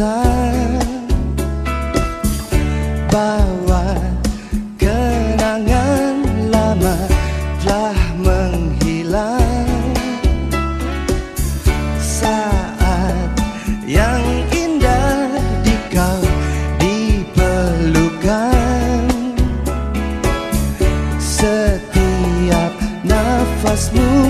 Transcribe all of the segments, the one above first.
besar Bahwa kenangan lama telah menghilang. Saat yang indah di kau di pelukan Setiap nafasmu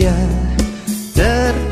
hanya ter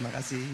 Terima kasih.